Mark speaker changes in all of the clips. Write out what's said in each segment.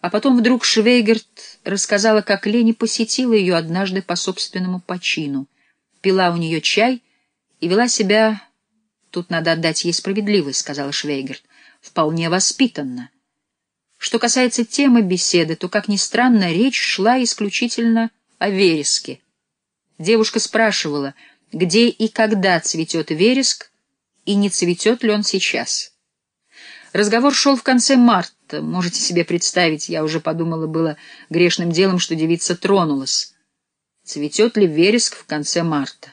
Speaker 1: А потом вдруг Швейгерт рассказала, как Лени посетила ее однажды по собственному почину, пила у нее чай и вела себя... Тут надо отдать ей справедливость, — сказала Швейгерт, — вполне воспитанно. Что касается темы беседы, то, как ни странно, речь шла исключительно о вереске. Девушка спрашивала, где и когда цветет вереск, и не цветет ли он сейчас. Разговор шел в конце марта. Можете себе представить, я уже подумала было грешным делом, что девица тронулась. Цветет ли вереск в конце марта?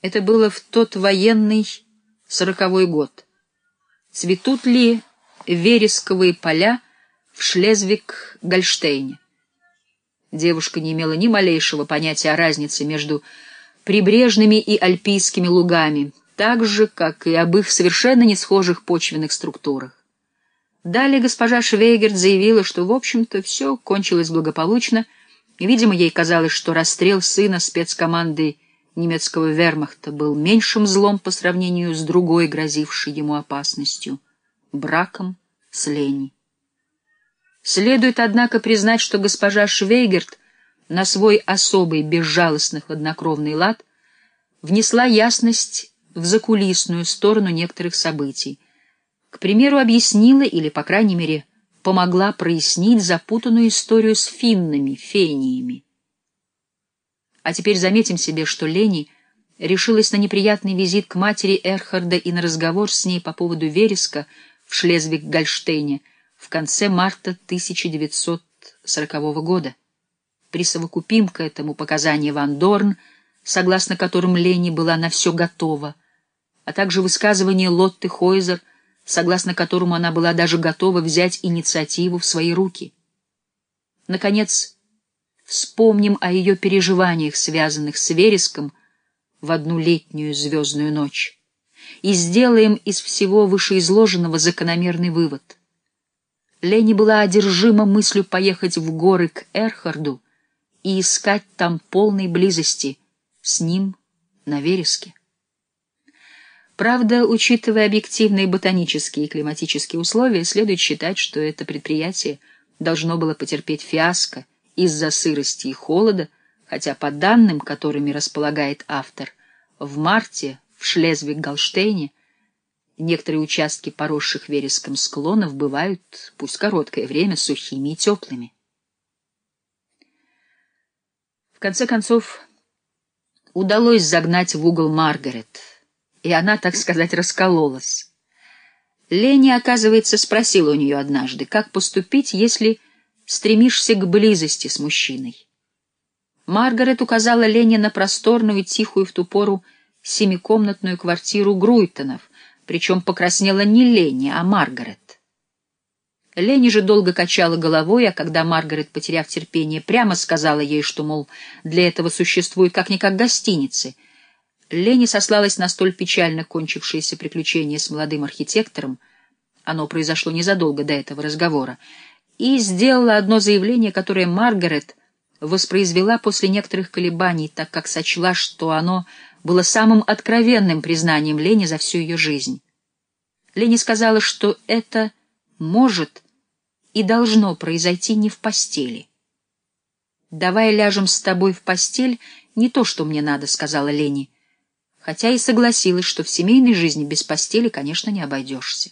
Speaker 1: Это было в тот военный сороковой год. Цветут ли вересковые поля в Шлезвиг-Гольштейне? Девушка не имела ни малейшего понятия о разнице между прибрежными и альпийскими лугами, так же, как и об их совершенно не схожих почвенных структурах. Далее госпожа Швейгерт заявила, что, в общем-то, все кончилось благополучно. Видимо, ей казалось, что расстрел сына спецкоманды немецкого вермахта был меньшим злом по сравнению с другой, грозившей ему опасностью — браком с Лени. Следует, однако, признать, что госпожа Швейгерт на свой особый безжалостный хладнокровный лад внесла ясность в закулисную сторону некоторых событий. К примеру, объяснила или, по крайней мере, помогла прояснить запутанную историю с финнами, фениями. А теперь заметим себе, что Лени решилась на неприятный визит к матери Эрхарда и на разговор с ней по поводу вереска в Шлезвиг-Гольштейне в конце марта 1940 года. Присовокупим к этому показания Ван Дорн, согласно которым Лени была на все готова — а также высказывание Лотты Хойзер, согласно которому она была даже готова взять инициативу в свои руки. Наконец, вспомним о ее переживаниях, связанных с вереском в одну летнюю звездную ночь, и сделаем из всего вышеизложенного закономерный вывод. Лени была одержима мыслью поехать в горы к Эрхарду и искать там полной близости с ним на вереске. Правда, учитывая объективные ботанические и климатические условия, следует считать, что это предприятие должно было потерпеть фиаско из-за сырости и холода, хотя по данным, которыми располагает автор, в марте в Шлезвиг-Галштейне некоторые участки поросших вереском склонов бывают, пусть короткое время, сухими и теплыми. В конце концов, удалось загнать в угол Маргарет — и она, так сказать, раскололась. Лени, оказывается, спросила у нее однажды, как поступить, если стремишься к близости с мужчиной. Маргарет указала Лене на просторную, тихую в ту пору семикомнатную квартиру Груйтонов, причем покраснела не Лени, а Маргарет. Лени же долго качала головой, а когда Маргарет, потеряв терпение, прямо сказала ей, что, мол, для этого существует как-никак гостиницы — Лени сослалась на столь печально кончившееся приключение с молодым архитектором, оно произошло незадолго до этого разговора, и сделала одно заявление, которое Маргарет воспроизвела после некоторых колебаний, так как сочла, что оно было самым откровенным признанием Лени за всю ее жизнь. Лени сказала, что это может и должно произойти не в постели. «Давай ляжем с тобой в постель, не то, что мне надо», — сказала Лени хотя и согласилась, что в семейной жизни без постели, конечно, не обойдешься.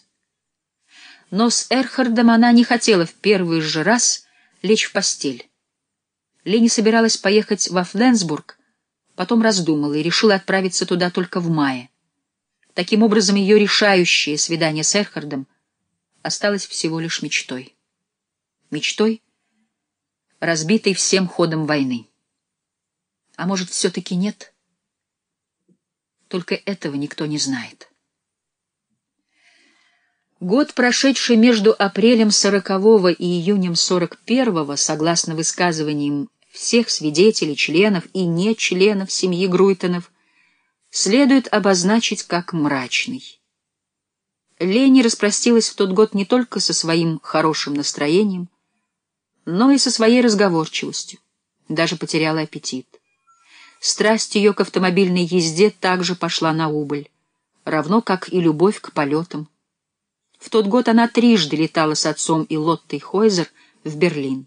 Speaker 1: Но с Эрхардом она не хотела в первый же раз лечь в постель. Лени собиралась поехать во Фленсбург, потом раздумала и решила отправиться туда только в мае. Таким образом, ее решающее свидание с Эрхардом осталось всего лишь мечтой. Мечтой, разбитой всем ходом войны. А может, все-таки нет? — только этого никто не знает. Год, прошедший между апрелем сорокового и июнем сорок первого, согласно высказываниям всех свидетелей, членов и не членов семьи Груйтонов, следует обозначить как мрачный. Лени распростилась в тот год не только со своим хорошим настроением, но и со своей разговорчивостью, даже потеряла аппетит. Страсть ее к автомобильной езде также пошла на убыль, равно как и любовь к полетам. В тот год она трижды летала с отцом и Лоттой Хойзер в Берлин.